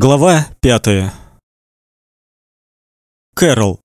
Глава пятая. Кэрол.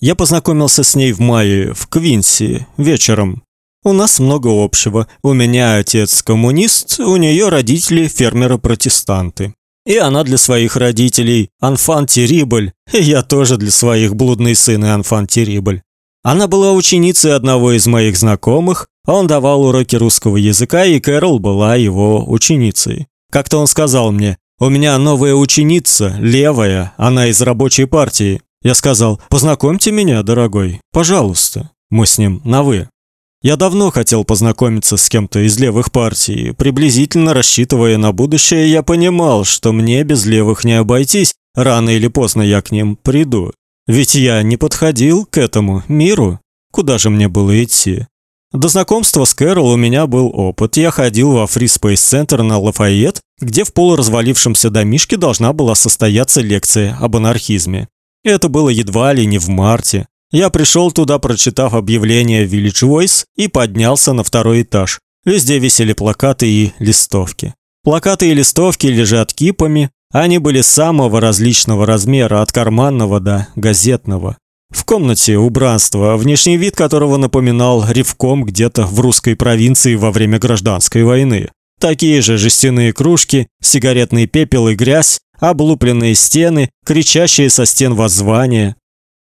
Я познакомился с ней в мае в Квинси вечером. У нас много общего. У меня отец коммунист, у нее родители фермеры-протестанты. И она для своих родителей анфан терибль, и я тоже для своих блудный сын и анфан терибль. Она была ученицей одного из моих знакомых, он давал уроки русского языка, и Кэрол была его ученицей. Как-то он сказал мне: "У меня новая ученица, левая, она из рабочей партии". Я сказал: "Познакомьте меня, дорогой, пожалуйста". Мы с ним на вы. Я давно хотел познакомиться с кем-то из левых партий, приблизительно рассчитывая на будущее, я понимал, что мне без левых не обойтись, рано или поздно я к ним приду. Ведь я не подходил к этому миру. Куда же мне было идти? До знакомства с Кэрол у меня был опыт. Я ходил во Free Space Center на Лафайет, где в полуразвалившемся домишке должна была состояться лекция об анархизме. Это было едва ли не в марте. Я пришел туда, прочитав объявление Village Voice, и поднялся на второй этаж. Везде висели плакаты и листовки. Плакаты и листовки лежат кипами. Они были самого различного размера, от карманного до газетного. В комнате убранство, внешний вид которого напоминал ревком где-то в русской провинции во время гражданской войны. Такие же жестяные кружки, сигаретный пепел и грязь, облупленные стены, кричащие со стен воззвания.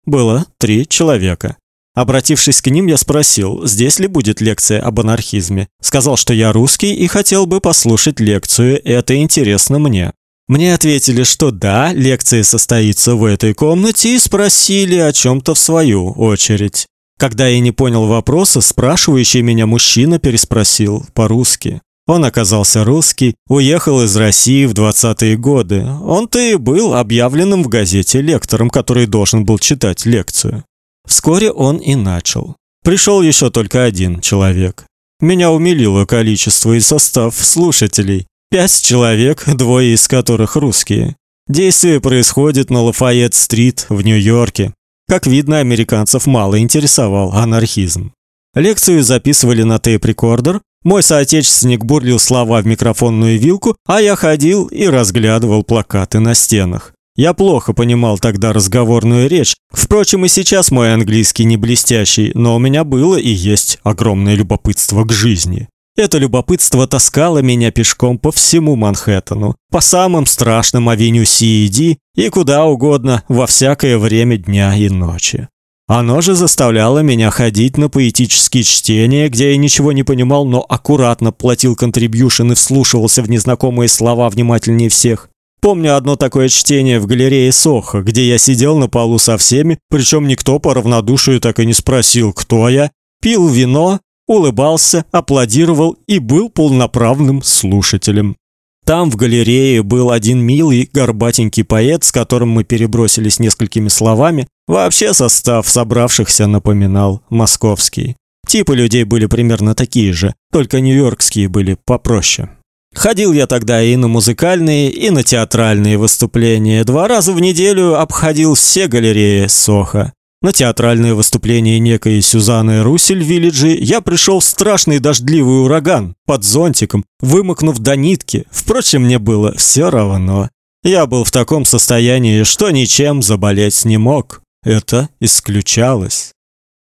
Было три человека. Обратившись к ним, я спросил, здесь ли будет лекция об анархизме. Сказал, что я русский и хотел бы послушать лекцию, это интересно мне. Мне ответили, что да, лекция состоится в этой комнате и спросили о чем то в свою очередь. Когда я не понял вопроса, спрашивающий меня мужчина переспросил по-русски. Он оказался русский, уехал из России в 20-е годы. Он-то и был объявленным в газете лектором, который должен был читать лекцию. Вскоре он и начал. Пришел еще только один человек. Меня умилило количество и состав слушателей. Пять человек, двое из которых русские. Действие происходит на Лафайет-стрит в Нью-Йорке. Как видно, американцев мало интересовал анархизм. Лекцию записывали на tape-recorder. Мой соотечественник бурлил слова в микрофонную вилку, а я ходил и разглядывал плакаты на стенах. Я плохо понимал тогда разговорную речь. Впрочем, и сейчас мой английский не блестящий, но у меня было и есть огромное любопытство к жизни. Это любопытство таскало меня пешком по всему Манхэттену, по самым страшным авеню Си и куда угодно во всякое время дня и ночи. Оно же заставляло меня ходить на поэтические чтения, где я ничего не понимал, но аккуратно платил контрибьюшн и вслушивался в незнакомые слова внимательнее всех. Помню одно такое чтение в галерее Сохо, где я сидел на полу со всеми, причем никто по равнодушию так и не спросил, кто я, пил вино улыбался, аплодировал и был полноправным слушателем. Там в галерее был один милый, горбатенький поэт, с которым мы перебросились несколькими словами. Вообще состав собравшихся напоминал московский. Типы людей были примерно такие же, только нью-йоркские были попроще. Ходил я тогда и на музыкальные, и на театральные выступления. Два раза в неделю обходил все галереи Сохо. На театральное выступление некой Сюзанны Русель в Виллидже я пришел в страшный дождливый ураган под зонтиком, вымокнув до нитки. Впрочем, мне было все равно. Я был в таком состоянии, что ничем заболеть не мог. Это исключалось.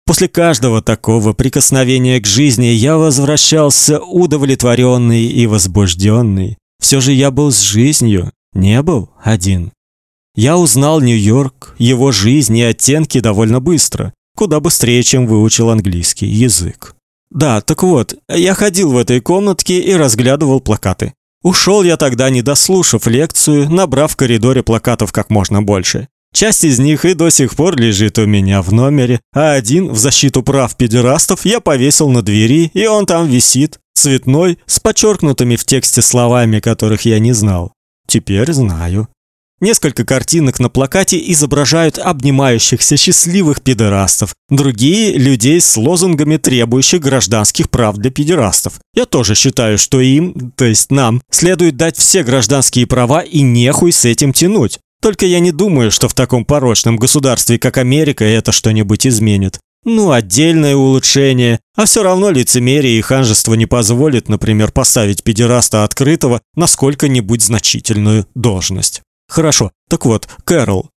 После каждого такого прикосновения к жизни я возвращался удовлетворенный и возбужденный. Все же я был с жизнью, не был один. Я узнал Нью-Йорк, его жизнь и оттенки довольно быстро, куда быстрее, чем выучил английский язык. Да, так вот, я ходил в этой комнатке и разглядывал плакаты. Ушел я тогда, не дослушав лекцию, набрав в коридоре плакатов как можно больше. Часть из них и до сих пор лежит у меня в номере, а один в защиту прав педерастов я повесил на двери, и он там висит, цветной, с подчеркнутыми в тексте словами, которых я не знал. Теперь знаю. Несколько картинок на плакате изображают обнимающихся счастливых педерастов, другие людей с лозунгами, требующих гражданских прав для педерастов. Я тоже считаю, что им, то есть нам, следует дать все гражданские права и нехуй с этим тянуть. Только я не думаю, что в таком порочном государстве, как Америка, это что-нибудь изменит. Ну, отдельное улучшение, а все равно лицемерие и ханжество не позволит, например, поставить педераста открытого на сколько-нибудь значительную должность. Хорошо, так вот, Кэрол.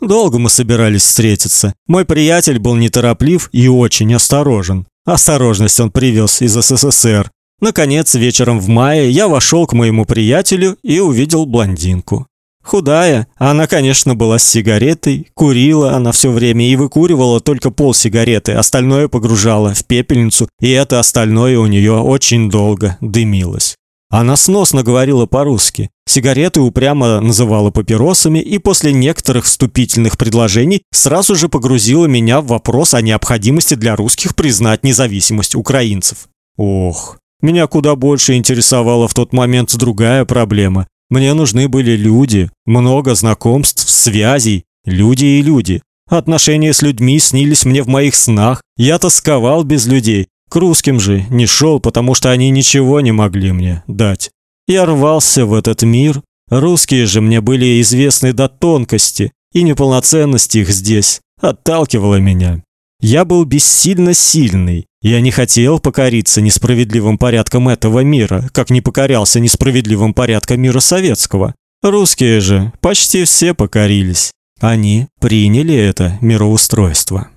Долго мы собирались встретиться. Мой приятель был нетороплив и очень осторожен. Осторожность он привез из СССР. Наконец, вечером в мае я вошел к моему приятелю и увидел блондинку. Худая, она, конечно, была с сигаретой, курила она все время и выкуривала только пол сигареты, остальное погружала в пепельницу, и это остальное у нее очень долго дымилось. Она сносно говорила по-русски. Сигареты упрямо называла папиросами и после некоторых вступительных предложений сразу же погрузила меня в вопрос о необходимости для русских признать независимость украинцев. Ох, меня куда больше интересовала в тот момент другая проблема. Мне нужны были люди, много знакомств, связей, люди и люди. Отношения с людьми снились мне в моих снах. Я тосковал без людей. К русским же не шел, потому что они ничего не могли мне дать. Я рвался в этот мир. Русские же мне были известны до тонкости, и неполноценность их здесь отталкивала меня. Я был бессильно сильный. Я не хотел покориться несправедливым порядкам этого мира, как не покорялся несправедливым порядкам мира советского. Русские же почти все покорились. Они приняли это мироустройство.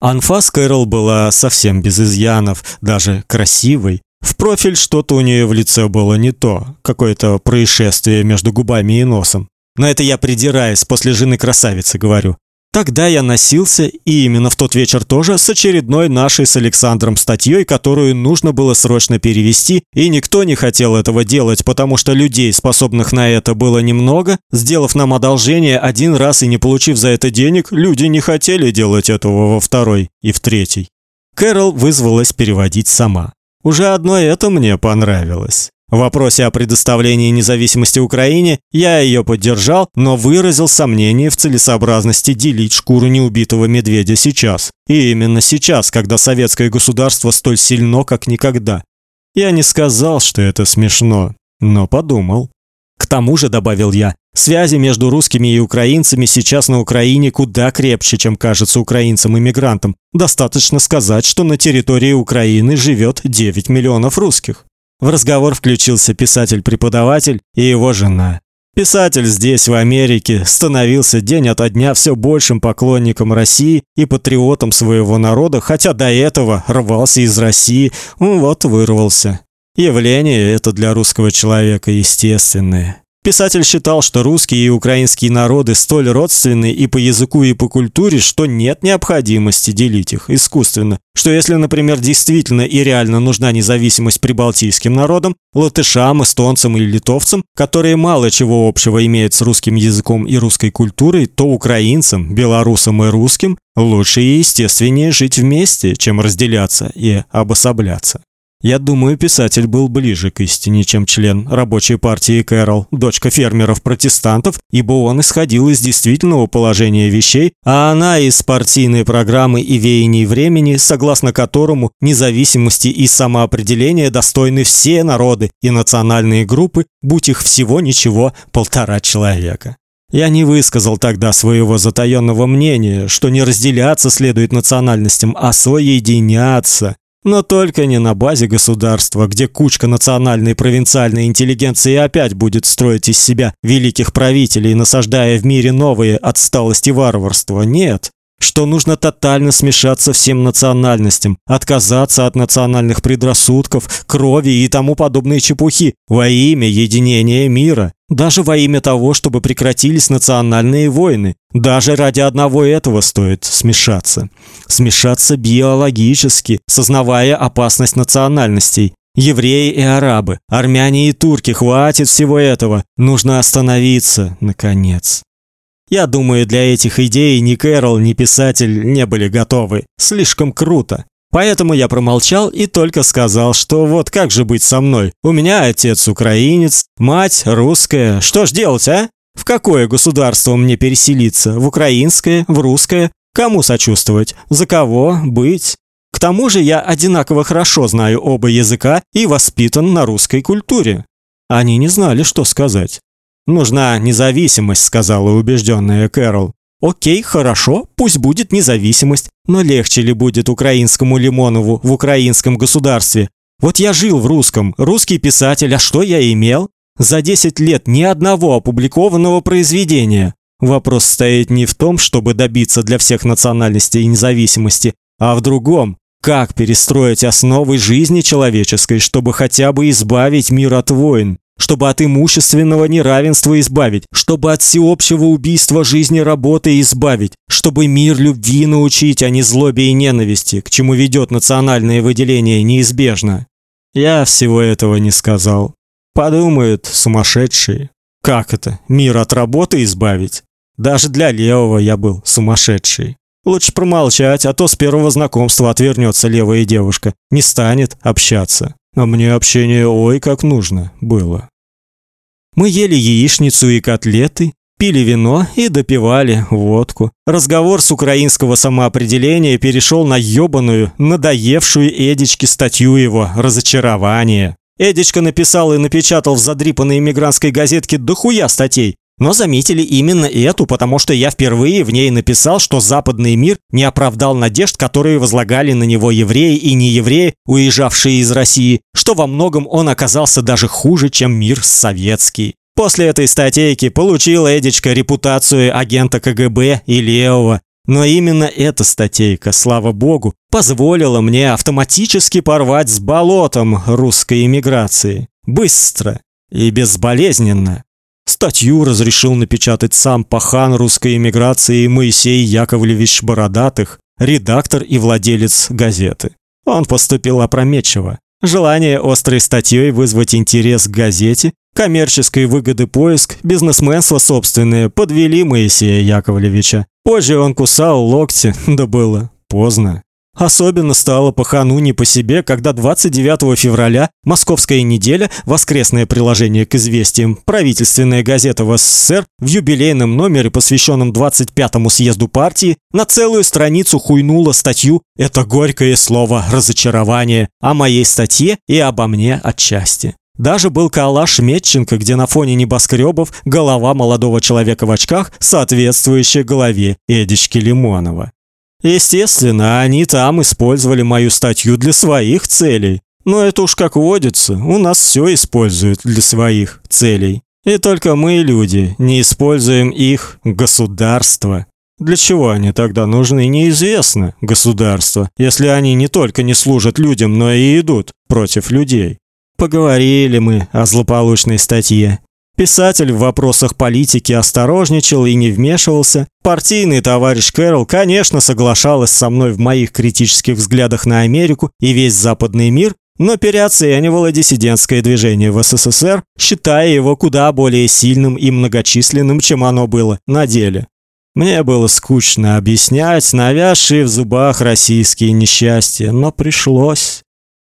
Анфас Кэрол была совсем без изъянов, даже красивой. В профиль что-то у нее в лице было не то, какое-то происшествие между губами и носом. Но это я придираюсь, после жены красавицы говорю. Тогда я носился, и именно в тот вечер тоже, с очередной нашей с Александром статьей, которую нужно было срочно перевести, и никто не хотел этого делать, потому что людей, способных на это, было немного. Сделав нам одолжение один раз и не получив за это денег, люди не хотели делать этого во второй и в третий. Кэрол вызвалась переводить сама. Уже одно это мне понравилось. В вопросе о предоставлении независимости Украине я ее поддержал, но выразил сомнение в целесообразности делить шкуру неубитого медведя сейчас. И именно сейчас, когда советское государство столь сильно, как никогда. Я не сказал, что это смешно, но подумал. К тому же, добавил я, связи между русскими и украинцами сейчас на Украине куда крепче, чем кажется украинцам-иммигрантам. Достаточно сказать, что на территории Украины живет 9 миллионов русских. В разговор включился писатель-преподаватель и его жена. Писатель здесь, в Америке, становился день ото дня все большим поклонником России и патриотом своего народа, хотя до этого рвался из России, вот вырвался. Явление это для русского человека естественное. Писатель считал, что русские и украинские народы столь родственны и по языку, и по культуре, что нет необходимости делить их искусственно. Что если, например, действительно и реально нужна независимость прибалтийским народам, латышам, эстонцам или литовцам, которые мало чего общего имеют с русским языком и русской культурой, то украинцам, белорусам и русским лучше и естественнее жить вместе, чем разделяться и обособляться. Я думаю, писатель был ближе к истине, чем член рабочей партии Кэрол, дочка фермеров-протестантов, ибо он исходил из действительного положения вещей, а она из партийной программы и веяний времени, согласно которому независимости и самоопределения достойны все народы и национальные группы, будь их всего ничего полтора человека. Я не высказал тогда своего затаённого мнения, что не разделяться следует национальностям, а соединяться. Но только не на базе государства, где кучка национальной и провинциальной интеллигенции опять будет строить из себя великих правителей, насаждая в мире новые отсталости и варварство. Нет, что нужно тотально смешаться всем национальностям, отказаться от национальных предрассудков, крови и тому подобные чепухи во имя единения мира, даже во имя того, чтобы прекратились национальные войны. Даже ради одного этого стоит смешаться. Смешаться биологически, сознавая опасность национальностей. Евреи и арабы, армяне и турки, хватит всего этого. Нужно остановиться наконец. Я думаю, для этих идей ни Кэрол, ни писатель не были готовы. Слишком круто. Поэтому я промолчал и только сказал, что вот как же быть со мной? У меня отец украинец, мать русская. Что ж делать, а? В какое государство мне переселиться? В украинское, в русское? Кому сочувствовать? За кого быть? К тому же я одинаково хорошо знаю оба языка и воспитан на русской культуре. Они не знали, что сказать. Нужна независимость, сказала убежденная Кэрол. Окей, хорошо, пусть будет независимость, но легче ли будет украинскому Лимонову в украинском государстве? Вот я жил в русском, русский писатель, а что я имел? За 10 лет ни одного опубликованного произведения. Вопрос стоит не в том, чтобы добиться для всех национальностей независимости, а в другом. Как перестроить основы жизни человеческой, чтобы хотя бы избавить мир от войн, чтобы от имущественного неравенства избавить, чтобы от всеобщего убийства жизни работы избавить, чтобы мир любви научить, а не злобе и ненависти, к чему ведет национальное выделение неизбежно. Я всего этого не сказал. Подумают сумасшедшие. Как это? Мир от работы избавить? Даже для левого я был сумасшедший. Лучше промолчать, а то с первого знакомства отвернется левая девушка, не станет общаться. А мне общение ой как нужно было. Мы ели яичницу и котлеты, пили вино и допивали водку. Разговор с украинского самоопределения перешел на ёбаную, надоевшую Эдичке статью его «Разочарование». Эдичка написал и напечатал в задрипанной иммигрантской газетке дохуя статей, но заметили именно эту, потому что я впервые в ней написал, что западный мир не оправдал надежд, которые возлагали на него евреи и неевреи, уезжавшие из России, что во многом он оказался даже хуже, чем мир советский. После этой статейки получил Эдичка репутацию агента КГБ и левого. Но именно эта статейка, слава богу, позволила мне автоматически порвать с болотом русской эмиграции. Быстро и безболезненно. Статью разрешил напечатать сам пахан русской эмиграции Моисей Яковлевич Бородатых, редактор и владелец газеты. Он поступил опрометчиво. Желание острой статьей вызвать интерес к газете, коммерческой выгоды поиск, бизнесменство собственное подвели Моисея Яковлевича. Позже он кусал локти, да было поздно. Особенно стало пахану не по себе, когда 29 февраля Московская неделя, воскресное приложение к известиям, правительственная газета в СССР в юбилейном номере, посвященном 25-му съезду партии, на целую страницу хуйнула статью «Это горькое слово разочарование» о моей статье и обо мне отчасти. Даже был коллаж Метченко, где на фоне небоскребов голова молодого человека в очках, соответствующая голове Эдички Лимонова. Естественно, они там использовали мою статью для своих целей. Но это уж как водится, у нас все используют для своих целей. И только мы, люди, не используем их государство. Для чего они тогда нужны, неизвестно, государство, если они не только не служат людям, но и идут против людей. Поговорили мы о злополучной статье. Писатель в вопросах политики осторожничал и не вмешивался. Партийный товарищ Кэрол, конечно, соглашалась со мной в моих критических взглядах на Америку и весь западный мир, но переоценивала диссидентское движение в СССР, считая его куда более сильным и многочисленным, чем оно было на деле. Мне было скучно объяснять навязшие в зубах российские несчастья, но пришлось.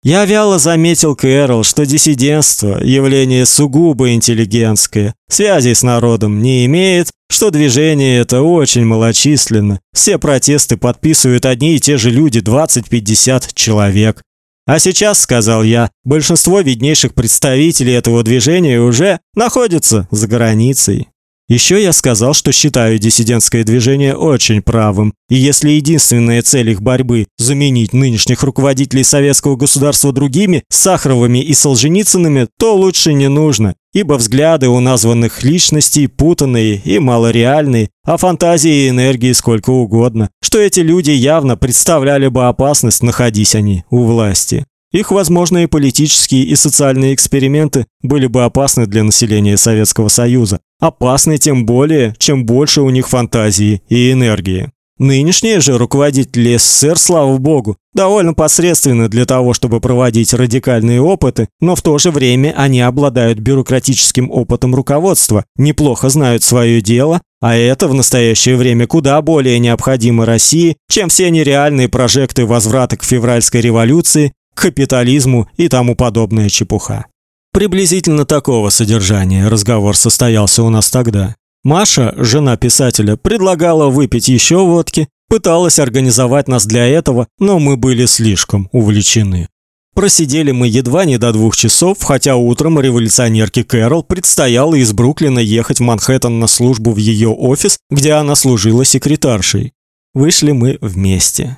Я вяло заметил Кэрол, что диссидентство явление сугубо интеллигентское, связей с народом не имеет, что движение это очень малочисленно. Все протесты подписывают одни и те же люди, 20-50 человек. А сейчас, сказал я, большинство виднейших представителей этого движения уже находятся за границей. Еще я сказал, что считаю диссидентское движение очень правым, и если единственная цель их борьбы заменить нынешних руководителей советского государства другими, Сахаровыми и Солженицынами, то лучше не нужно, ибо взгляды у названных личностей путанные и малореальные, а фантазии и энергии сколько угодно, что эти люди явно представляли бы опасность, находись они у власти. Их возможные политические и социальные эксперименты были бы опасны для населения Советского Союза. Опасны тем более, чем больше у них фантазии и энергии. Нынешние же руководители СССР, слава богу, довольно посредственны для того, чтобы проводить радикальные опыты, но в то же время они обладают бюрократическим опытом руководства, неплохо знают свое дело, а это в настоящее время куда более необходимо России, чем все нереальные прожекты возврата к февральской революции капитализму и тому подобная чепуха. Приблизительно такого содержания разговор состоялся у нас тогда. Маша, жена писателя, предлагала выпить еще водки, пыталась организовать нас для этого, но мы были слишком увлечены. Просидели мы едва не до двух часов, хотя утром революционерке Кэрол предстояло из Бруклина ехать в Манхэттен на службу в ее офис, где она служила секретаршей. Вышли мы вместе.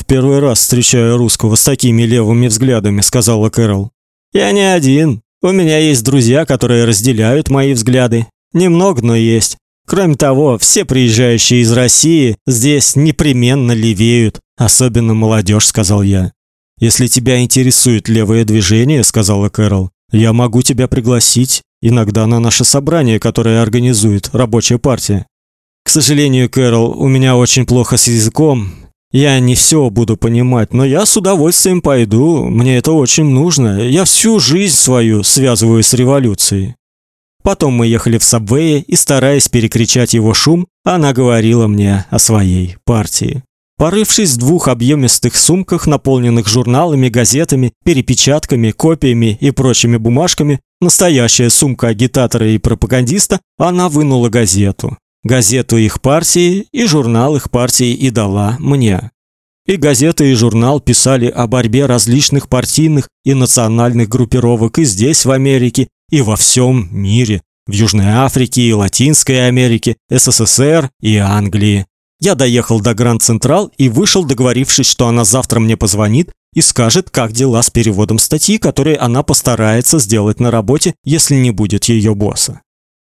В первый раз встречаю русского с такими левыми взглядами, сказала Кэрол. Я не один. У меня есть друзья, которые разделяют мои взгляды. Немного, но есть. Кроме того, все приезжающие из России здесь непременно левеют, особенно молодежь, сказал я. Если тебя интересует левое движение, сказала Кэрол, я могу тебя пригласить иногда на наше собрание, которое организует рабочая партия. К сожалению, Кэрол, у меня очень плохо с языком. Я не все буду понимать, но я с удовольствием пойду. Мне это очень нужно. Я всю жизнь свою связываю с революцией. Потом мы ехали в сабвее, и стараясь перекричать его шум, она говорила мне о своей партии. Порывшись в двух объемистых сумках, наполненных журналами, газетами, перепечатками, копиями и прочими бумажками, настоящая сумка агитатора и пропагандиста, она вынула газету. Газету их партии и журнал их партии и дала мне. И газета, и журнал писали о борьбе различных партийных и национальных группировок и здесь, в Америке, и во всем мире, в Южной Африке и Латинской Америке, СССР и Англии. Я доехал до Гранд Централ и вышел, договорившись, что она завтра мне позвонит и скажет, как дела с переводом статьи, которые она постарается сделать на работе, если не будет ее босса.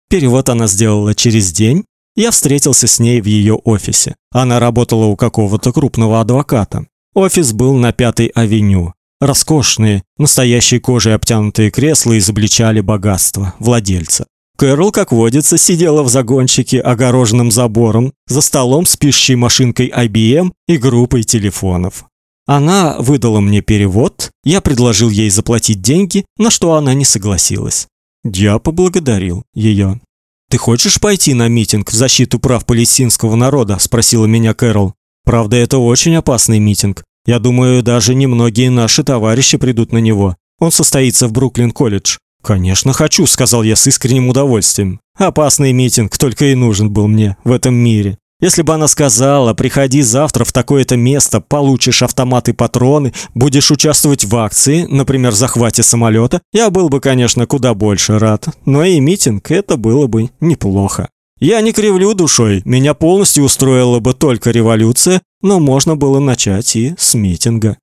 Перевод она сделала через день. Я встретился с ней в ее офисе. Она работала у какого-то крупного адвоката. Офис был на Пятой авеню. Роскошные, настоящей кожей обтянутые кресла изобличали богатство владельца. Кэрол, как водится, сидела в загончике, огороженном забором, за столом с пишущей машинкой IBM и группой телефонов. Она выдала мне перевод, я предложил ей заплатить деньги, на что она не согласилась. Я поблагодарил ее. «Ты хочешь пойти на митинг в защиту прав палестинского народа?» – спросила меня Кэрол. «Правда, это очень опасный митинг. Я думаю, даже немногие наши товарищи придут на него. Он состоится в Бруклин-колледж. Конечно, хочу, сказал я с искренним удовольствием. Опасный митинг только и нужен был мне в этом мире. Если бы она сказала: "Приходи завтра в такое-то место, получишь автоматы и патроны, будешь участвовать в акции, например, захвате самолета", я был бы, конечно, куда больше рад. Но и митинг это было бы неплохо. Я не кривлю душой, меня полностью устроила бы только революция, но можно было начать и с митинга.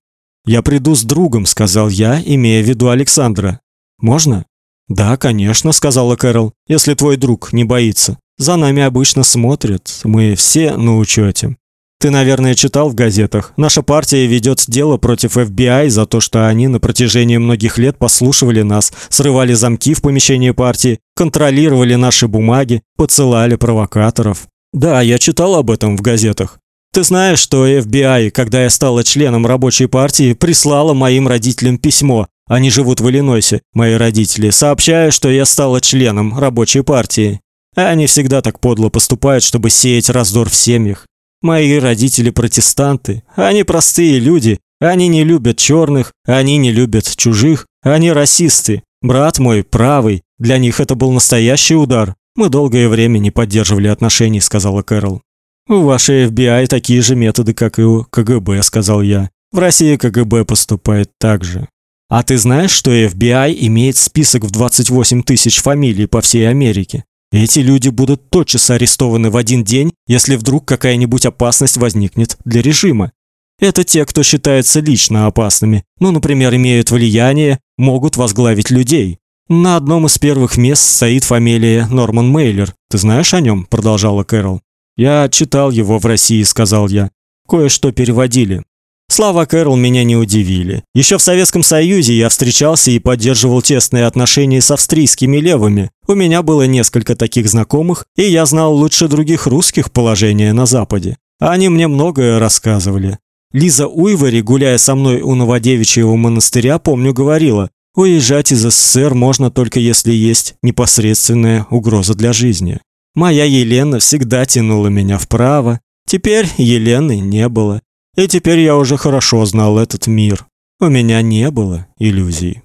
Я приду с другом, сказал я, имея в виду Александра. Можно? Да, конечно, сказала Кэрол. Если твой друг не боится. За нами обычно смотрят. Мы все на учете. Ты, наверное, читал в газетах. Наша партия ведет дело против FBI за то, что они на протяжении многих лет послушивали нас, срывали замки в помещении партии, контролировали наши бумаги, подсылали провокаторов. Да, я читал об этом в газетах. Ты знаешь, что FBI, когда я стала членом рабочей партии, прислала моим родителям письмо, они живут в Иллинойсе, мои родители, сообщая, что я стала членом рабочей партии. Они всегда так подло поступают, чтобы сеять раздор в семьях. Мои родители протестанты, они простые люди, они не любят черных, они не любят чужих, они расисты. Брат мой правый, для них это был настоящий удар. Мы долгое время не поддерживали отношений, сказала Кэрол. У вашей FBI такие же методы, как и у КГБ, сказал я. В России КГБ поступает так же. А ты знаешь, что FBI имеет список в 28 тысяч фамилий по всей Америке? Эти люди будут тотчас арестованы в один день, если вдруг какая-нибудь опасность возникнет для режима. Это те, кто считается лично опасными, ну, например, имеют влияние, могут возглавить людей. На одном из первых мест стоит фамилия Норман Мейлер. Ты знаешь о нем? продолжала Кэрол. Я читал его в России, сказал я. Кое-что переводили. Слова Кэрол меня не удивили. Еще в Советском Союзе я встречался и поддерживал тесные отношения с австрийскими левыми. У меня было несколько таких знакомых, и я знал лучше других русских положение на Западе. Они мне многое рассказывали. Лиза Уйвари, гуляя со мной у Новодевичьего монастыря, помню, говорила, уезжать из СССР можно только если есть непосредственная угроза для жизни. Моя Елена всегда тянула меня вправо. Теперь Елены не было. И теперь я уже хорошо знал этот мир. У меня не было иллюзий.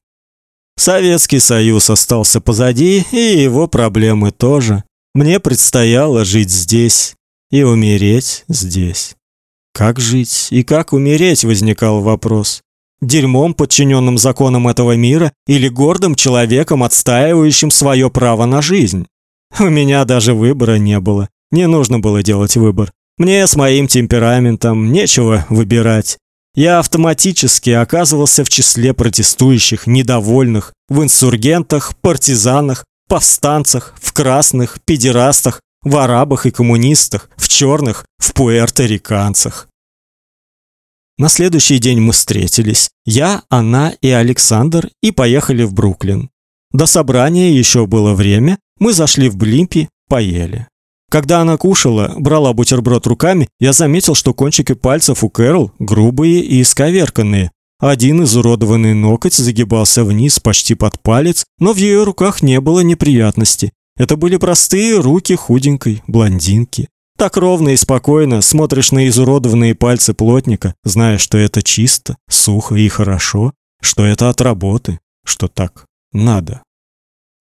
Советский Союз остался позади, и его проблемы тоже. Мне предстояло жить здесь и умереть здесь. Как жить и как умереть, возникал вопрос. дерьмом, подчиненным законам этого мира, или гордым человеком, отстаивающим свое право на жизнь. У меня даже выбора не было. Не нужно было делать выбор. Мне с моим темпераментом нечего выбирать. Я автоматически оказывался в числе протестующих, недовольных, в инсургентах, партизанах, повстанцах, в красных, педерастах, в арабах и коммунистах, в черных, в пуэрториканцах. На следующий день мы встретились. Я, она и Александр и поехали в Бруклин. До собрания еще было время. Мы зашли в Блимпи, поели. Когда она кушала, брала бутерброд руками, я заметил, что кончики пальцев у Кэрол грубые и исковерканные. Один изуродованный ноготь загибался вниз почти под палец, но в ее руках не было неприятности. Это были простые руки худенькой блондинки. Так ровно и спокойно смотришь на изуродованные пальцы плотника, зная, что это чисто, сухо и хорошо, что это от работы, что так надо.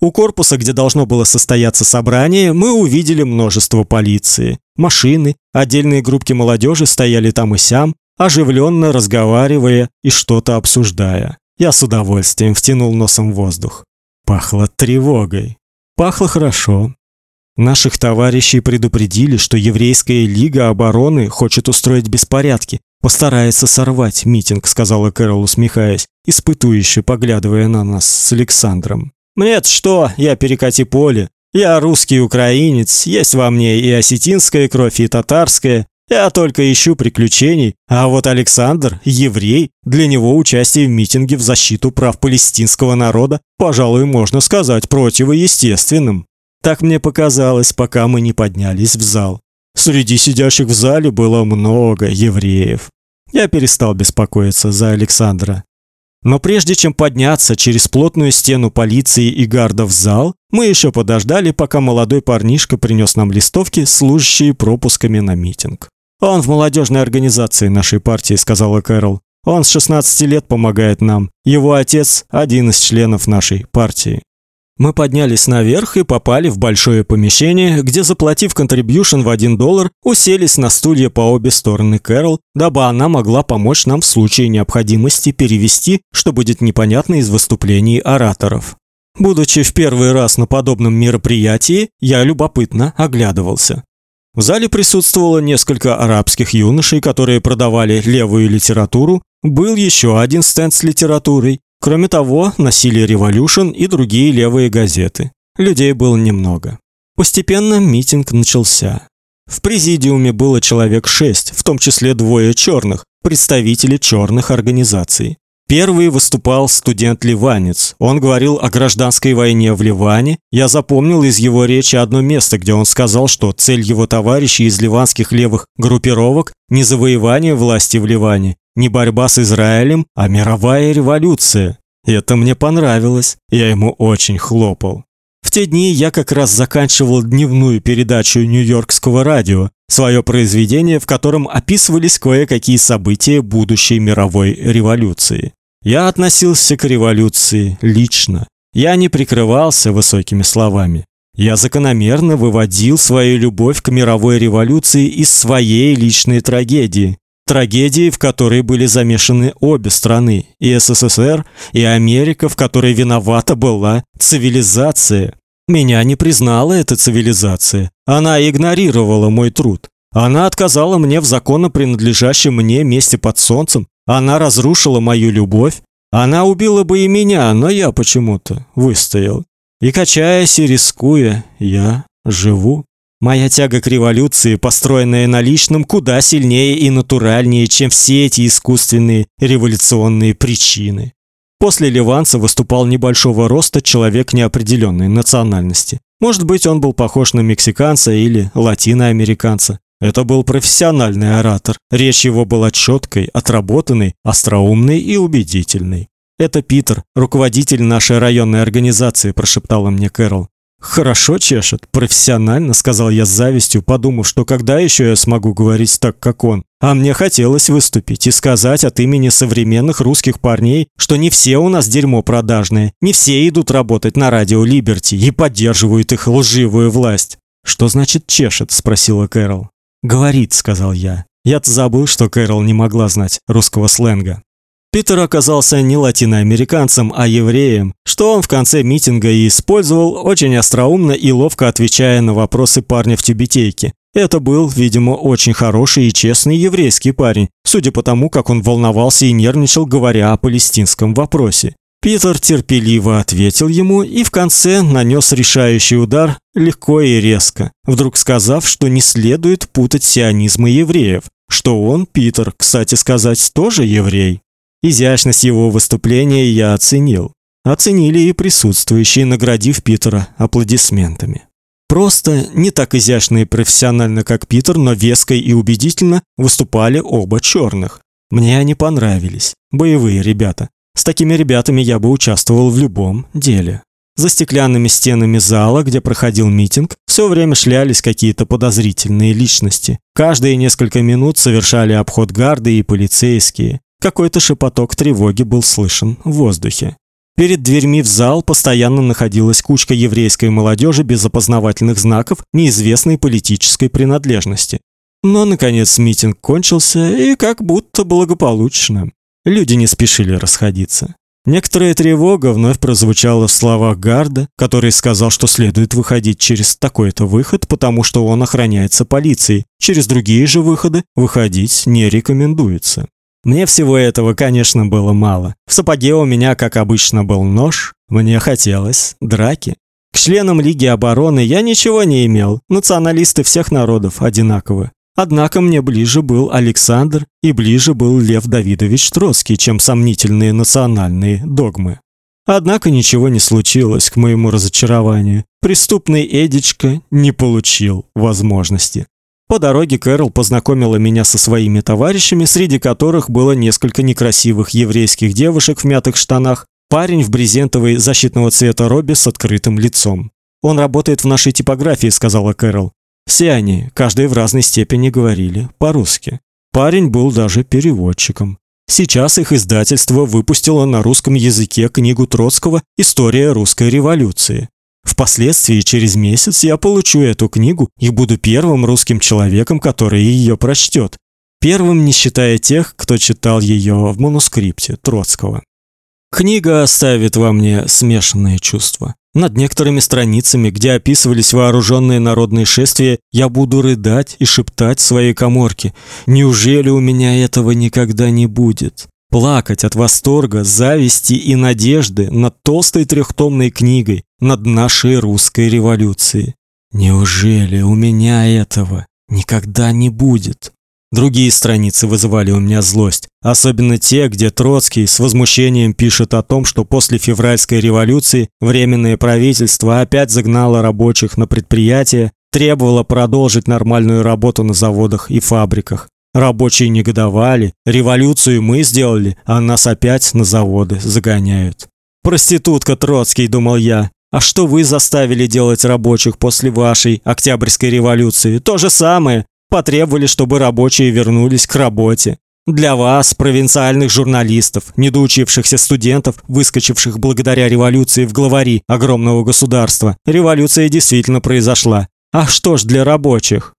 У корпуса, где должно было состояться собрание, мы увидели множество полиции. Машины, отдельные группки молодежи стояли там и сям, оживленно разговаривая и что-то обсуждая. Я с удовольствием втянул носом воздух. Пахло тревогой. Пахло хорошо. Наших товарищей предупредили, что еврейская лига обороны хочет устроить беспорядки, постарается сорвать митинг, сказала Кэрол, усмехаясь, испытующе поглядывая на нас с Александром. Мне-то что, я перекати поле. Я русский украинец, есть во мне и осетинская кровь, и татарская. Я только ищу приключений, а вот Александр еврей, для него участие в митинге в защиту прав палестинского народа, пожалуй, можно сказать, противоестественным. Так мне показалось, пока мы не поднялись в зал. Среди сидящих в зале было много евреев. Я перестал беспокоиться за Александра. Но прежде чем подняться через плотную стену полиции и гарда в зал, мы еще подождали, пока молодой парнишка принес нам листовки, служащие пропусками на митинг. Он в молодежной организации нашей партии, сказала Кэрол. Он с 16 лет помогает нам. Его отец один из членов нашей партии. Мы поднялись наверх и попали в большое помещение, где, заплатив контрибьюшн в 1 доллар, уселись на стулья по обе стороны Кэрол, дабы она могла помочь нам в случае необходимости перевести, что будет непонятно из выступлений ораторов. Будучи в первый раз на подобном мероприятии, я любопытно оглядывался. В зале присутствовало несколько арабских юношей, которые продавали левую литературу, был еще один стенд с литературой, Кроме того, носили Revolution и другие левые газеты. Людей было немного. Постепенно митинг начался. В президиуме было человек шесть, в том числе двое черных, представители черных организаций. Первый выступал студент-ливанец. Он говорил о гражданской войне в Ливане. Я запомнил из его речи одно место, где он сказал, что цель его товарищей из ливанских левых группировок не завоевание власти в Ливане, не борьба с Израилем, а мировая революция. Это мне понравилось. Я ему очень хлопал. В те дни я как раз заканчивал дневную передачу Нью-Йоркского радио, свое произведение, в котором описывались кое-какие события будущей мировой революции. Я относился к революции лично. Я не прикрывался высокими словами. Я закономерно выводил свою любовь к мировой революции из своей личной трагедии, трагедии, в которой были замешаны обе страны, и СССР, и Америка, в которой виновата была цивилизация. Меня не признала эта цивилизация. Она игнорировала мой труд. Она отказала мне в законно принадлежащем мне месте под солнцем. Она разрушила мою любовь. Она убила бы и меня, но я почему-то выстоял. И качаясь и рискуя, я живу. Моя тяга к революции, построенная на личном, куда сильнее и натуральнее, чем все эти искусственные революционные причины. После Ливанца выступал небольшого роста человек неопределенной национальности. Может быть, он был похож на мексиканца или латиноамериканца. Это был профессиональный оратор. Речь его была четкой, отработанной, остроумной и убедительной. Это Питер, руководитель нашей районной организации, прошептала мне Кэрол. Хорошо чешет, профессионально, сказал я с завистью, подумав, что когда еще я смогу говорить так, как он. А мне хотелось выступить и сказать от имени современных русских парней, что не все у нас дерьмо продажное, не все идут работать на радио Либерти и поддерживают их лживую власть. Что значит чешет, спросила Кэрол. Говорит, сказал я. Я-то забыл, что Кэрол не могла знать русского сленга. Питер оказался не латиноамериканцем, а евреем, что он в конце митинга и использовал, очень остроумно и ловко отвечая на вопросы парня в тюбетейке. Это был, видимо, очень хороший и честный еврейский парень, судя по тому, как он волновался и нервничал, говоря о палестинском вопросе. Питер терпеливо ответил ему и в конце нанес решающий удар легко и резко, вдруг сказав, что не следует путать сионизм и евреев, что он, Питер, кстати сказать, тоже еврей. Изящность его выступления я оценил. Оценили и присутствующие, наградив Питера аплодисментами. Просто не так изящно и профессионально, как Питер, но веско и убедительно выступали оба черных. Мне они понравились. Боевые ребята. С такими ребятами я бы участвовал в любом деле. За стеклянными стенами зала, где проходил митинг, все время шлялись какие-то подозрительные личности. Каждые несколько минут совершали обход гарды и полицейские. Какой-то шепоток тревоги был слышен в воздухе. Перед дверьми в зал постоянно находилась кучка еврейской молодежи без опознавательных знаков неизвестной политической принадлежности. Но наконец митинг кончился и как будто благополучно. Люди не спешили расходиться. Некоторая тревога вновь прозвучала в словах Гарда, который сказал, что следует выходить через такой-то выход, потому что он охраняется полицией. Через другие же выходы выходить не рекомендуется. Мне всего этого, конечно, было мало. В сапоге у меня, как обычно, был нож. Мне хотелось драки. К членам Лиги обороны я ничего не имел. Националисты всех народов одинаковы. Однако мне ближе был Александр и ближе был Лев Давидович Троцкий, чем сомнительные национальные догмы. Однако ничего не случилось к моему разочарованию. Преступный Эдичка не получил возможности. По дороге Кэрол познакомила меня со своими товарищами, среди которых было несколько некрасивых еврейских девушек в мятых штанах, парень в брезентовой защитного цвета робе с открытым лицом. Он работает в нашей типографии, сказала Кэрол. Все они, каждый в разной степени говорили по-русски. Парень был даже переводчиком. Сейчас их издательство выпустило на русском языке книгу Троцкого История русской революции. Впоследствии через месяц я получу эту книгу и буду первым русским человеком, который ее прочтет. Первым, не считая тех, кто читал ее в манускрипте Троцкого. Книга оставит во мне смешанные чувства. Над некоторыми страницами, где описывались вооруженные народные шествия, я буду рыдать и шептать в своей каморке: "Неужели у меня этого никогда не будет?" Плакать от восторга, зависти и надежды над толстой трехтомной книгой, над нашей русской революцией. Неужели у меня этого никогда не будет? Другие страницы вызывали у меня злость, особенно те, где Троцкий с возмущением пишет о том, что после февральской революции временное правительство опять загнало рабочих на предприятия, требовало продолжить нормальную работу на заводах и фабриках. Рабочие негодовали, революцию мы сделали, а нас опять на заводы загоняют. Проститутка Троцкий, думал я. А что вы заставили делать рабочих после вашей Октябрьской революции? То же самое потребовали, чтобы рабочие вернулись к работе. Для вас, провинциальных журналистов, недоучившихся студентов, выскочивших благодаря революции в главари огромного государства, революция действительно произошла. А что ж для рабочих?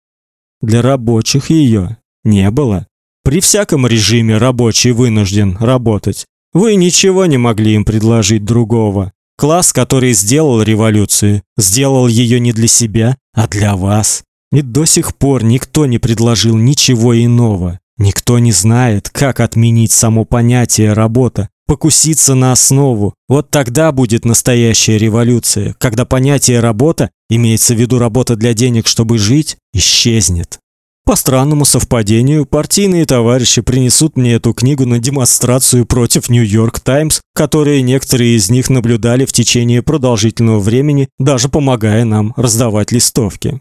Для рабочих ее не было. При всяком режиме рабочий вынужден работать. Вы ничего не могли им предложить другого. Класс, который сделал революцию, сделал ее не для себя, а для вас. И до сих пор никто не предложил ничего иного. Никто не знает, как отменить само понятие работа, покуситься на основу. Вот тогда будет настоящая революция, когда понятие работа, имеется в виду работа для денег, чтобы жить, исчезнет. По странному совпадению, партийные товарищи принесут мне эту книгу на демонстрацию против Нью-Йорк Таймс, которые некоторые из них наблюдали в течение продолжительного времени, даже помогая нам раздавать листовки.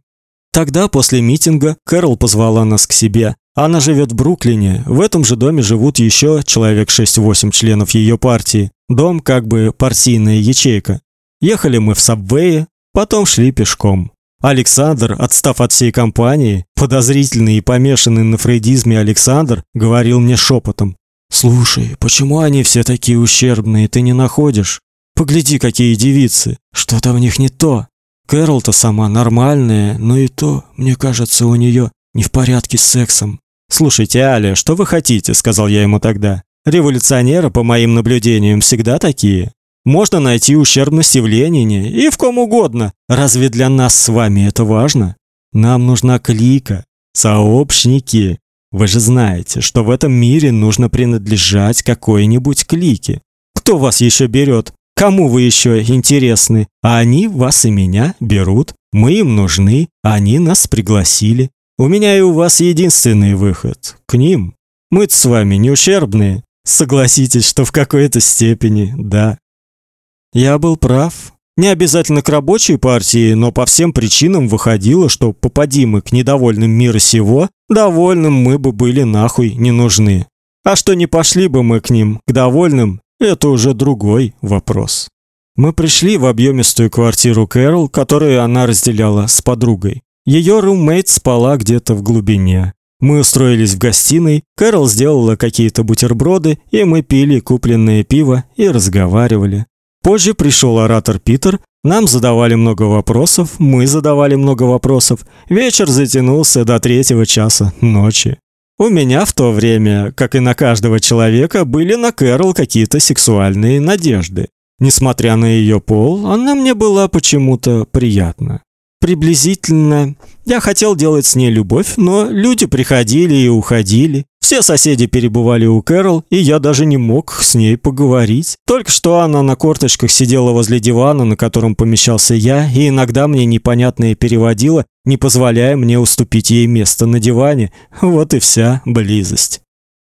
Тогда, после митинга, Кэрол позвала нас к себе. Она живет в Бруклине. В этом же доме живут еще человек 6-8 членов ее партии. Дом как бы партийная ячейка. Ехали мы в сабвее, потом шли пешком. Александр, отстав от всей компании, подозрительный и помешанный на фрейдизме Александр, говорил мне шепотом: "Слушай, почему они все такие ущербные, ты не находишь? Погляди, какие девицы. Что-то в них не то. Кэрол-то сама нормальная, но и то, мне кажется, у нее не в порядке с сексом. Слушайте, Аля, что вы хотите, сказал я ему тогда. Революционеры, по моим наблюдениям, всегда такие. Можно найти ущербности в Ленине и в ком угодно. Разве для нас с вами это важно? Нам нужна клика, сообщники. Вы же знаете, что в этом мире нужно принадлежать какой-нибудь клике. Кто вас еще берет? Кому вы еще интересны? А они вас и меня берут. Мы им нужны, они нас пригласили. У меня и у вас единственный выход к ним. Мы с вами не ущербные. Согласитесь, что в какой-то степени, да. Я был прав. Не обязательно к рабочей партии, но по всем причинам выходило, что попади мы к недовольным мира сего, довольным мы бы были нахуй не нужны. А что не пошли бы мы к ним, к довольным, это уже другой вопрос. Мы пришли в объемистую квартиру Кэрол, которую она разделяла с подругой. Ее руммейт спала где-то в глубине. Мы устроились в гостиной, Кэрол сделала какие-то бутерброды, и мы пили купленное пиво и разговаривали. Позже пришел оратор Питер, нам задавали много вопросов, мы задавали много вопросов. Вечер затянулся до третьего часа ночи. У меня в то время, как и на каждого человека, были на Кэрол какие-то сексуальные надежды. Несмотря на ее пол, она мне была почему-то приятна. Приблизительно я хотел делать с ней любовь, но люди приходили и уходили. Все соседи перебывали у Кэрол, и я даже не мог с ней поговорить. Только что она на корточках сидела возле дивана, на котором помещался я, и иногда мне непонятное переводила, не позволяя мне уступить ей место на диване. Вот и вся близость.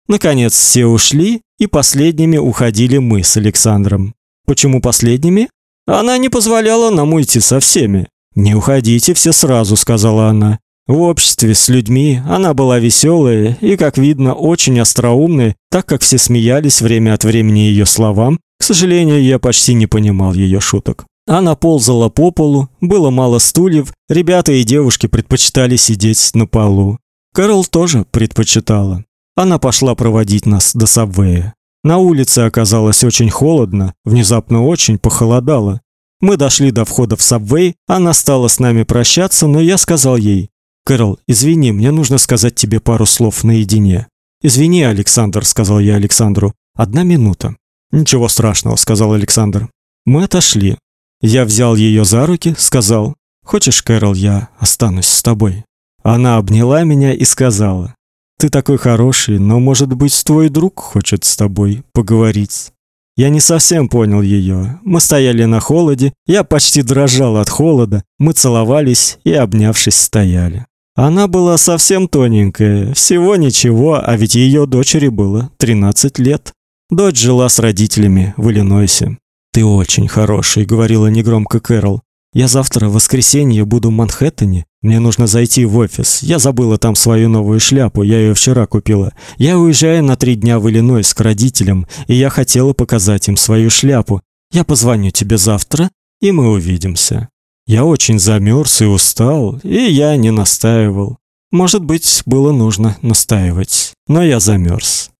Наконец все ушли, и последними уходили мы с Александром. Почему последними? Она не позволяла нам уйти со всеми. «Не уходите все сразу», — сказала она. В обществе с людьми она была веселая и, как видно, очень остроумная, так как все смеялись время от времени ее словам. К сожалению, я почти не понимал ее шуток. Она ползала по полу, было мало стульев, ребята и девушки предпочитали сидеть на полу. Кэрол тоже предпочитала. Она пошла проводить нас до сабвея. На улице оказалось очень холодно, внезапно очень похолодало. Мы дошли до входа в Subway, она стала с нами прощаться, но я сказал ей: "Кэрол, извини, мне нужно сказать тебе пару слов наедине". "Извини, Александр", сказал я Александру. "Одна минута". "Ничего страшного", сказал Александр. Мы отошли. Я взял ее за руки, сказал: "Хочешь, Кэрол, я останусь с тобой?" Она обняла меня и сказала: "Ты такой хороший, но, может быть, твой друг хочет с тобой поговорить". Я не совсем понял ее. Мы стояли на холоде, я почти дрожал от холода. Мы целовались и обнявшись стояли. Она была совсем тоненькая, всего ничего, а ведь ее дочери было 13 лет. Дочь жила с родителями в Иллинойсе. Ты очень хороший, говорила негромко Кэрол. Я завтра в воскресенье буду в Манхэттене. Мне нужно зайти в офис. Я забыла там свою новую шляпу, я ее вчера купила. Я уезжаю на три дня в Иллинойс к родителям, и я хотела показать им свою шляпу. Я позвоню тебе завтра, и мы увидимся. Я очень замерз и устал, и я не настаивал. Может быть, было нужно настаивать, но я замерз.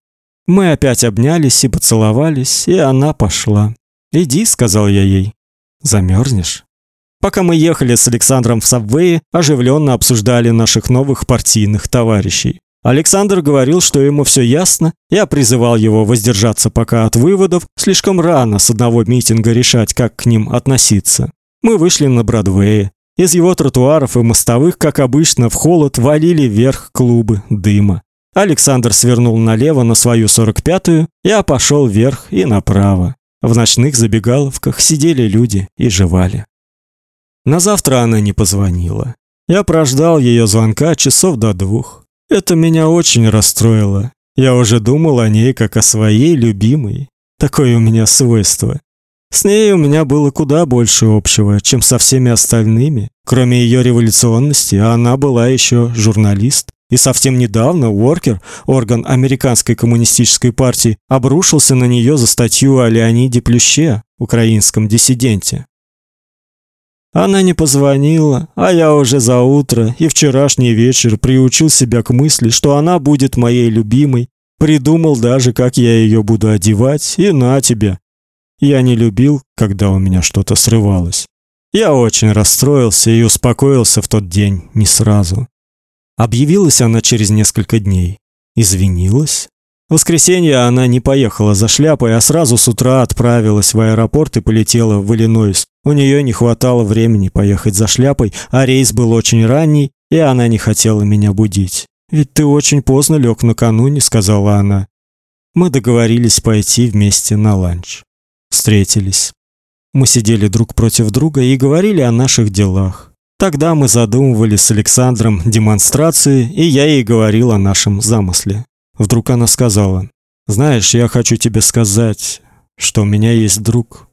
Мы опять обнялись и поцеловались, и она пошла. "Иди", сказал я ей. "Замерзнешь?" Пока мы ехали с Александром в Сабвее, оживленно обсуждали наших новых партийных товарищей. Александр говорил, что ему все ясно. Я призывал его воздержаться пока от выводов, слишком рано с одного митинга решать, как к ним относиться. Мы вышли на Бродвее. Из его тротуаров и мостовых, как обычно, в холод валили вверх клубы дыма. Александр свернул налево на свою 45-ю, я пошел вверх и направо. В ночных забегаловках сидели люди и жевали. На завтра она не позвонила. Я прождал ее звонка часов до двух. Это меня очень расстроило. Я уже думал о ней как о своей любимой. Такое у меня свойство. С ней у меня было куда больше общего, чем со всеми остальными. Кроме ее революционности, она была еще журналист. И совсем недавно Уоркер, орган американской коммунистической партии, обрушился на нее за статью о Леониде Плюще, украинском диссиденте. Она не позвонила, а я уже за утро и вчерашний вечер приучил себя к мысли, что она будет моей любимой, придумал даже, как я ее буду одевать, и на тебе. Я не любил, когда у меня что-то срывалось. Я очень расстроился и успокоился в тот день не сразу. Объявилась она через несколько дней. Извинилась, В воскресенье она не поехала за шляпой, а сразу с утра отправилась в аэропорт и полетела в Иллинойс. У нее не хватало времени поехать за шляпой, а рейс был очень ранний, и она не хотела меня будить. Ведь ты очень поздно лег накануне, сказала она. Мы договорились пойти вместе на ланч. Встретились. Мы сидели друг против друга и говорили о наших делах. Тогда мы задумывали с Александром демонстрации, и я ей говорил о нашем замысле. Вдруг она сказала: "Знаешь, я хочу тебе сказать, что у меня есть друг.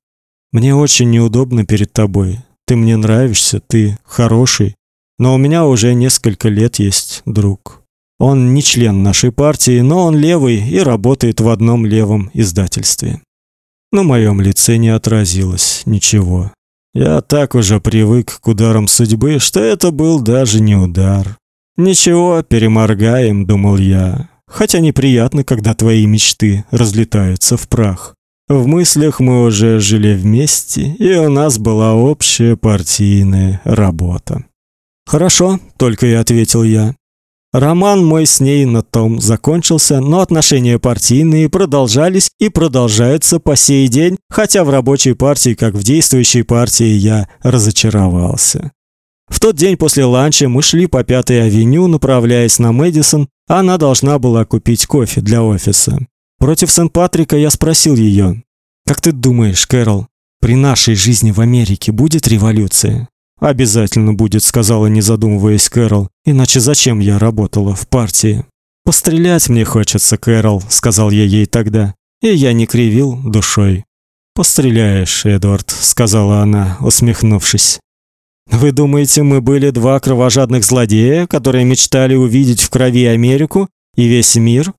Мне очень неудобно перед тобой. Ты мне нравишься, ты хороший, но у меня уже несколько лет есть друг. Он не член нашей партии, но он левый и работает в одном левом издательстве". На моем лице не отразилось ничего. Я так уже привык к ударам судьбы, что это был даже не удар. Ничего, переморгаем, думал я. Хотя неприятно, когда твои мечты разлетаются в прах. В мыслях мы уже жили вместе, и у нас была общая партийная работа. Хорошо, только и ответил я. Роман мой с ней на том закончился, но отношения партийные продолжались и продолжаются по сей день, хотя в рабочей партии, как в действующей партии, я разочаровался. В тот день после ланча мы шли по Пятой авеню, направляясь на Мэдисон, она должна была купить кофе для офиса. Против Сент-Патрика я спросил ее: "Как ты думаешь, Кэрол, при нашей жизни в Америке будет революция?" Обязательно будет, сказала, не задумываясь Кэрол. Иначе зачем я работала в партии? Пострелять мне хочется, Кэрол, сказал я ей тогда. И я не кривил душой. Постреляешь, Эдвард, сказала она, усмехнувшись. Вы думаете, мы были два кровожадных злодея, которые мечтали увидеть в крови Америку и весь мир?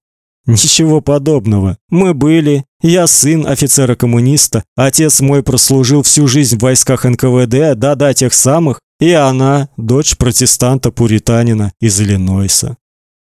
Ничего подобного. Мы были, я сын офицера-коммуниста, отец мой прослужил всю жизнь в войсках НКВД, да-да, тех самых, и она дочь протестанта-пуританина из Иллинойса.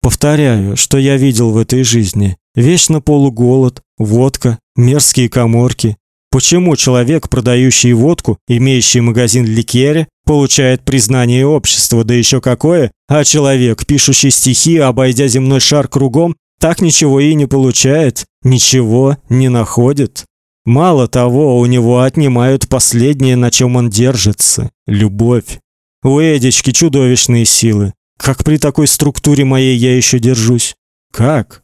Повторяю, что я видел в этой жизни: вечно полуголод, водка, мерзкие каморки. Почему человек, продающий водку, имеющий магазин ликеря, получает признание общества, да еще какое, а человек, пишущий стихи, обойдя земной шар кругом, так ничего и не получает, ничего не находит. Мало того, у него отнимают последнее, на чем он держится любовь. У Эдички чудовищные силы. Как при такой структуре моей я еще держусь? Как?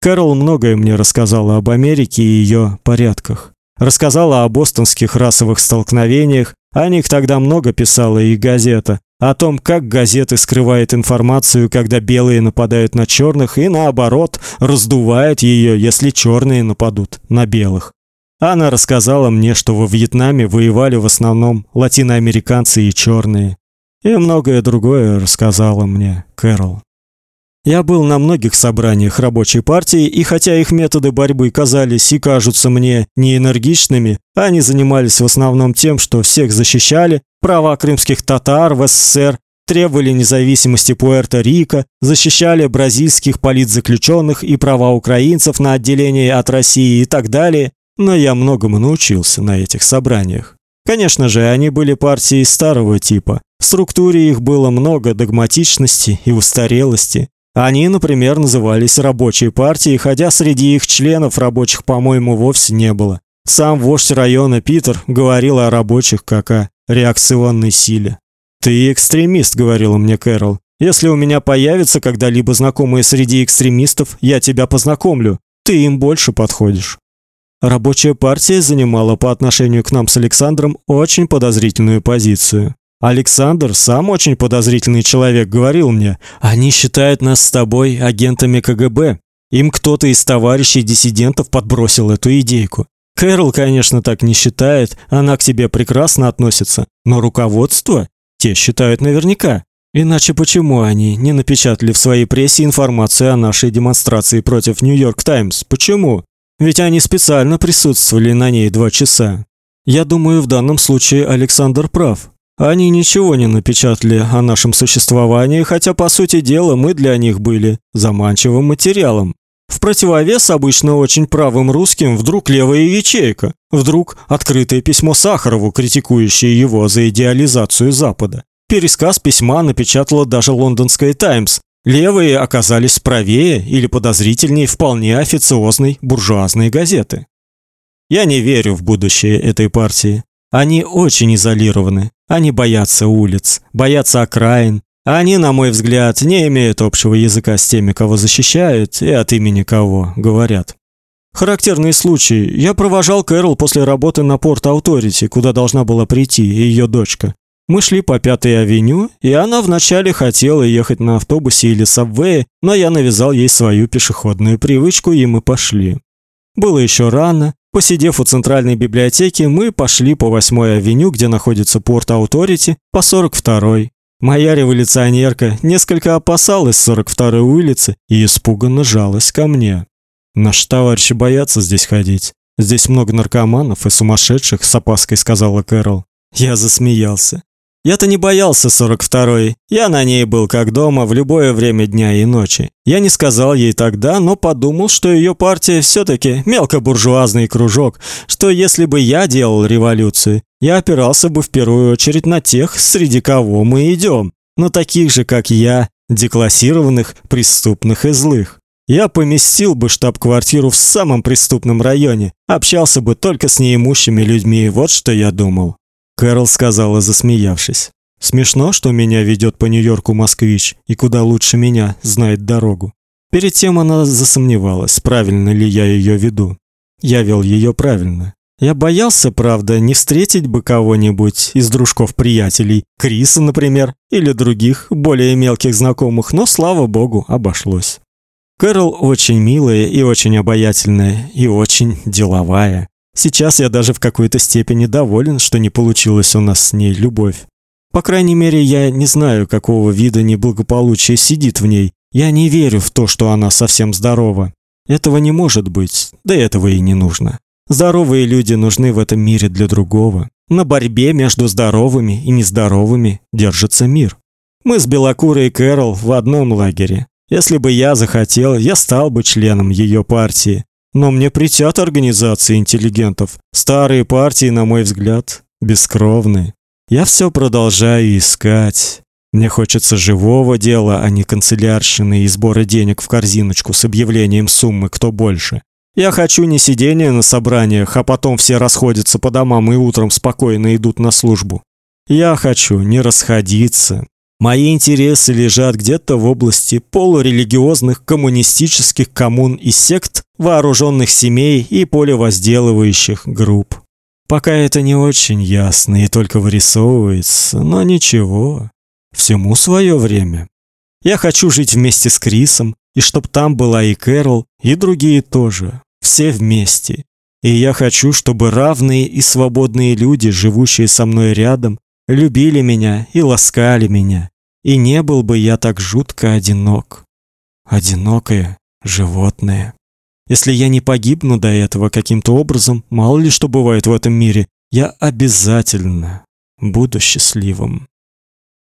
Кэрол многое мне рассказала об Америке и ее порядках. Рассказала о бостонских расовых столкновениях, о них тогда много писала и газета, о том, как газеты скрывают информацию, когда белые нападают на черных, и наоборот, раздувают ее, если черные нападут на белых. Она рассказала мне, что во Вьетнаме воевали в основном латиноамериканцы и черные. И многое другое рассказала мне Кэрол. Я был на многих собраниях рабочей партии, и хотя их методы борьбы казались и кажутся мне неэнергичными, они занимались в основном тем, что всех защищали, права крымских татар в СССР, требовали независимости Пуэрто-Рико, защищали бразильских политзаключенных и права украинцев на отделение от России и так далее, но я многому научился на этих собраниях. Конечно же, они были партией старого типа. В структуре их было много догматичности и устарелости. Они, например, назывались рабочей партией, хотя среди их членов рабочих, по-моему, вовсе не было. Сам вождь района Питер говорил о рабочих как о реакционной силе. Ты экстремист, говорила мне Кэрол. Если у меня появятся когда-либо знакомые среди экстремистов, я тебя познакомлю. Ты им больше подходишь. Рабочая партия занимала по отношению к нам с Александром очень подозрительную позицию. Александр, сам очень подозрительный человек, говорил мне: "Они считают нас с тобой агентами КГБ. Им кто-то из товарищей диссидентов подбросил эту идейку. Кэрол, конечно, так не считает, она к тебе прекрасно относится, но руководство те считают наверняка. Иначе почему они не напечатали в своей прессе информацию о нашей демонстрации против Нью-Йорк Таймс? Почему? Ведь они специально присутствовали на ней два часа. Я думаю, в данном случае Александр прав. Они ничего не напечатали о нашем существовании, хотя по сути дела мы для них были заманчивым материалом. Противовес обычно очень правым русским вдруг левая ячейка, вдруг открытое письмо Сахарову, критикующее его за идеализацию Запада. Пересказ письма напечатала даже лондонская Таймс, Левые оказались правее или подозрительнее вполне официозной буржуазной газеты. Я не верю в будущее этой партии. Они очень изолированы. Они боятся улиц, боятся окраин. Они, на мой взгляд, не имеют общего языка с теми, кого защищают и от имени кого говорят. Характерный случай. Я провожал Кэрол после работы на Порт Authority, куда должна была прийти ее дочка. Мы шли по Пятой авеню, и она вначале хотела ехать на автобусе или сабвее, но я навязал ей свою пешеходную привычку, и мы пошли. Было еще рано. Посидев у центральной библиотеки, мы пошли по Восьмой авеню, где находится Порт Authority, по 42-й. Моя революционерка несколько опасалась 42-й улицы и испуганно жалась ко мне. Наши товарищи боятся здесь ходить. Здесь много наркоманов и сумасшедших, с опаской сказала Кэрол. Я засмеялся. Я-то не боялся 42-й. Я на ней был как дома в любое время дня и ночи. Я не сказал ей тогда, но подумал, что ее партия все таки мелкобуржуазный кружок, что если бы я делал революцию, я опирался бы в первую очередь на тех, среди кого мы идем, на таких же, как я, деклассированных, преступных и злых. Я поместил бы штаб-квартиру в самом преступном районе, общался бы только с неимущими людьми, вот что я думал. Кэрол сказала, засмеявшись. Смешно, что меня ведет по Нью-Йорку москвич, и куда лучше меня знает дорогу. Перед тем она засомневалась, правильно ли я ее веду. Я вел ее правильно. Я боялся, правда, не встретить бы кого-нибудь из дружков-приятелей, Криса, например, или других, более мелких знакомых, но, слава богу, обошлось. Кэрол очень милая и очень обаятельная, и очень деловая. Сейчас я даже в какой-то степени доволен, что не получилось у нас с ней любовь. По крайней мере, я не знаю, какого вида неблагополучие сидит в ней. Я не верю в то, что она совсем здорова. Этого не может быть, да этого и не нужно. Здоровые люди нужны в этом мире для другого. На борьбе между здоровыми и нездоровыми держится мир. Мы с Белокурой Кэрол в одном лагере. Если бы я захотел, я стал бы членом ее партии. Но мне притят организации интеллигентов. Старые партии, на мой взгляд, бескровные. Я все продолжаю искать. Мне хочется живого дела, а не канцелярщины и сбора денег в корзиночку с объявлением суммы кто больше. Я хочу не сидения на собраниях, а потом все расходятся по домам и утром спокойно идут на службу. Я хочу не расходиться, Мои интересы лежат где-то в области полурелигиозных коммунистических коммун и сект, вооруженных семей и полевозделывающих групп. Пока это не очень ясно и только вырисовывается, но ничего. Всему свое время. Я хочу жить вместе с Крисом, и чтоб там была и Кэрол, и другие тоже. Все вместе. И я хочу, чтобы равные и свободные люди, живущие со мной рядом, любили меня и ласкали меня, и не был бы я так жутко одинок. Одинокое животное. Если я не погибну до этого каким-то образом, мало ли что бывает в этом мире, я обязательно буду счастливым.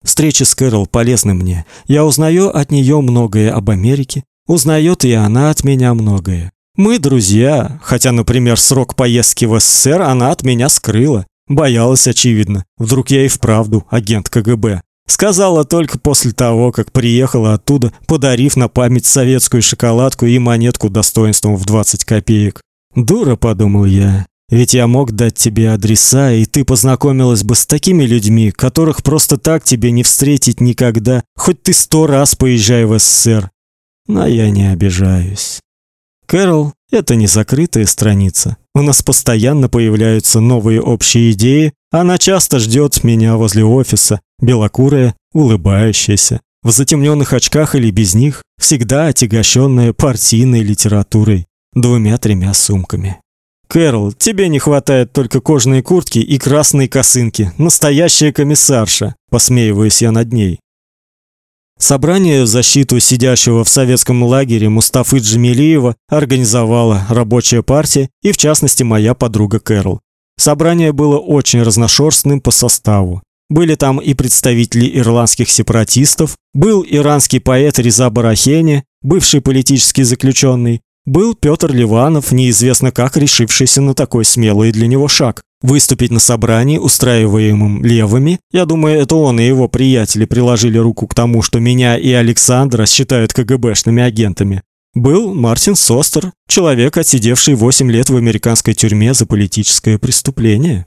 Встречи с Кэрол полезны мне. Я узнаю от нее многое об Америке, узнает и она от меня многое. Мы друзья, хотя, например, срок поездки в СССР она от меня скрыла. Боялась, очевидно. Вдруг я и вправду агент КГБ. Сказала только после того, как приехала оттуда, подарив на память советскую шоколадку и монетку достоинством в 20 копеек. Дура, подумал я. Ведь я мог дать тебе адреса, и ты познакомилась бы с такими людьми, которых просто так тебе не встретить никогда, хоть ты сто раз поезжай в СССР. Но я не обижаюсь. Кэрол это не закрытая страница. У нас постоянно появляются новые общие идеи. Она часто ждет меня возле офиса, белокурая, улыбающаяся, в затемненных очках или без них, всегда отягощенная партийной литературой, двумя-тремя сумками. Кэрол, тебе не хватает только кожаной куртки и красной косынки. Настоящая комиссарша, посмеиваюсь я над ней. Собрание в защиту сидящего в советском лагере Мустафы Джамилиева организовала рабочая партия и в частности моя подруга Кэрол. Собрание было очень разношерстным по составу. Были там и представители ирландских сепаратистов, был иранский поэт Риза Барахени, бывший политический заключенный, был Петр Ливанов, неизвестно как решившийся на такой смелый для него шаг выступить на собрании, устраиваемом левыми. Я думаю, это он и его приятели приложили руку к тому, что меня и Александра считают КГБшными агентами. Был Мартин Состер, человек, отсидевший 8 лет в американской тюрьме за политическое преступление.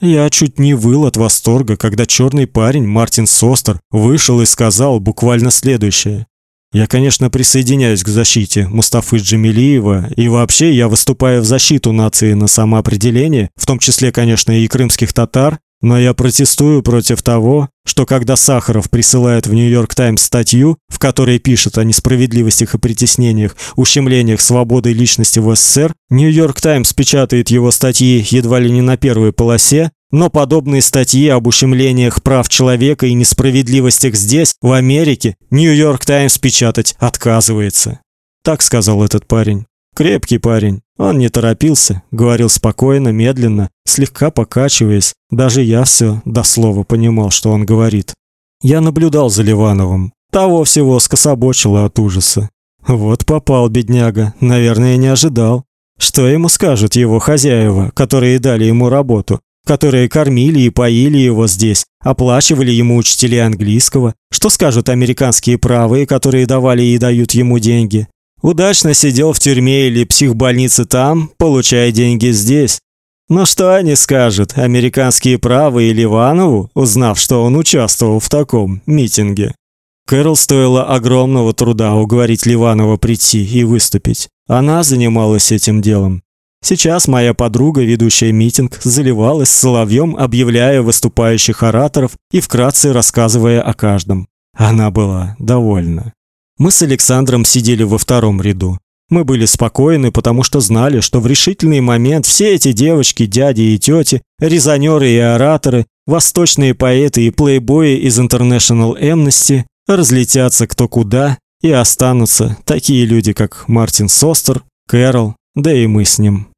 Я чуть не выл от восторга, когда черный парень Мартин Состер вышел и сказал буквально следующее: я, конечно, присоединяюсь к защите Мустафы Джамилиева, и вообще я выступаю в защиту нации на самоопределение, в том числе, конечно, и крымских татар, но я протестую против того, что когда Сахаров присылает в Нью-Йорк Таймс статью, в которой пишет о несправедливостях и притеснениях, ущемлениях свободы личности в СССР, Нью-Йорк Таймс печатает его статьи едва ли не на первой полосе, но подобные статьи об ущемлениях прав человека и несправедливостях здесь, в Америке, Нью-Йорк Таймс печатать отказывается. Так сказал этот парень. Крепкий парень. Он не торопился, говорил спокойно, медленно, слегка покачиваясь. Даже я все до слова понимал, что он говорит. Я наблюдал за Ливановым. Того всего скособочило от ужаса. Вот попал бедняга, наверное, не ожидал. Что ему скажут его хозяева, которые дали ему работу? Которые кормили и поили его здесь, оплачивали ему учителей английского. Что скажут американские правые, которые давали и дают ему деньги? Удачно сидел в тюрьме или психбольнице там, получая деньги здесь. Но что они скажут, американские правые Ливанову, узнав, что он участвовал в таком митинге? Кэрол стоило огромного труда уговорить Ливанова прийти и выступить. Она занималась этим делом. Сейчас моя подруга, ведущая митинг, заливалась соловьем, объявляя выступающих ораторов и вкратце рассказывая о каждом. Она была довольна. Мы с Александром сидели во втором ряду. Мы были спокойны, потому что знали, что в решительный момент все эти девочки, дяди и тети, резонеры и ораторы, восточные поэты и плейбои из International Amnesty разлетятся кто куда и останутся такие люди, как Мартин Состер, Кэрол, да и мы с ним.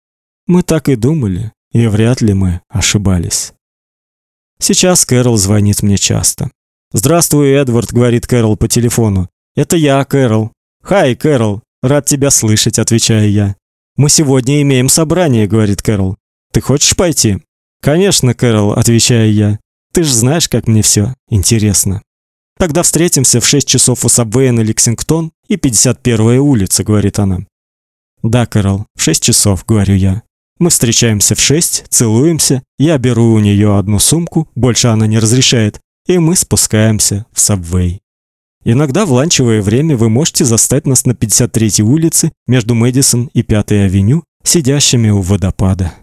Мы так и думали, и вряд ли мы ошибались. Сейчас Кэрол звонит мне часто. "Здравствуй, Эдвард", говорит Кэрол по телефону. "Это я, Кэрол". "Хай, Кэрол. Рад тебя слышать", отвечаю я. "Мы сегодня имеем собрание", говорит Кэрол. "Ты хочешь пойти?" "Конечно, Кэрол", отвечаю я. "Ты же знаешь, как мне все интересно". Тогда встретимся в 6 часов у сабвея на Лексингтон и 51-я улица, говорит она. Да, Кэрол, в шесть часов, говорю я. Мы встречаемся в шесть, целуемся, я беру у нее одну сумку, больше она не разрешает, и мы спускаемся в Сабвей. Иногда в ланчевое время вы можете застать нас на 53-й улице между Мэдисон и 5-й авеню, сидящими у водопада.